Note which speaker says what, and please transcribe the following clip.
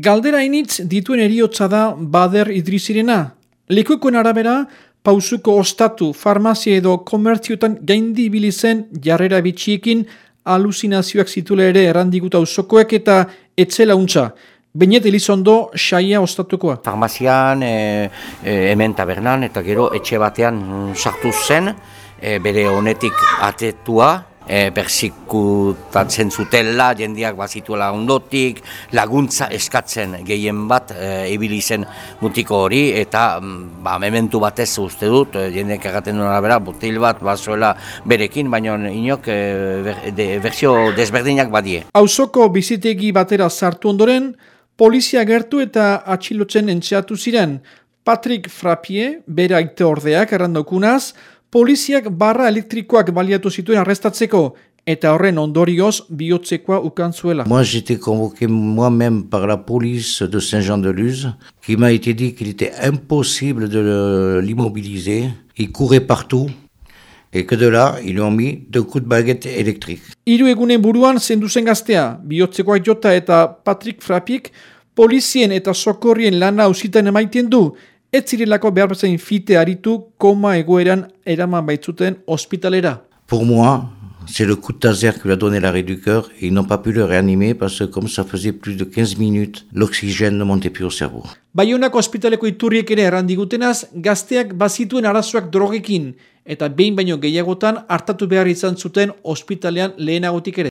Speaker 1: Galdera initz dituen eriotza da bader idrizirena. Lekukoen arabera, pausuko ostatu, farmazia edo komertziotan gaindi zen jarrera bitxiekin aluzinazioak zitule ere errandiguta usokoek eta etzela untza. Benet Elizondo, saia ostatukoa.
Speaker 2: Farmazian, e, e, hemen tabernan eta gero etxe batean sartu zen, e, bere honetik atetua, e, berzikutatzen zutela, jendeak bazituela ondotik, laguntza eskatzen gehien bat e, ibili zen mutiko hori, eta mm, ba, mementu batez uste dut, e, jendeak egaten duen arabera, botil bat bazuela berekin, baina inok e, berzio desberdinak badie.
Speaker 1: Hauzoko bizitegi batera sartu ondoren, polizia gertu eta atxilotzen entxeatu ziren, Patrick Frapie, bera aite ordeak errandokunaz, poliziak barra elektrikoak baliatu zituen arrestatzeko eta horren ondorioz bihotzekoa ukan zuela.
Speaker 3: Moi j'étais convoqué moi-même par la police de Saint-Jean-de-Luz qui m'a été dit qu'il était impossible de l'immobiliser. Il courait partout et que de là, ils lui ont mis deux coups de baguette électrique.
Speaker 1: Hiru egunen buruan zendu zen gaztea, bihotzekoa jota eta Patrick Frapik, polizien eta sokorrien lana ausitan emaiten du, ez zirelako behar bezain fite aritu koma egoeran eraman baitzuten hospitalera.
Speaker 3: Pour moi, c'est le coup de taser qui lui a donné l'arrêt du cœur et ils n'ont pas pu le réanimer parce que comme ça faisait plus de 15 minutes, l'oxygène ne montait plus au cerveau.
Speaker 1: Baionako hospitaleko iturriek ere errandigutenaz, gazteak bazituen arazoak drogekin eta behin baino gehiagotan hartatu behar izan zuten ospitalean lehenagotik ere.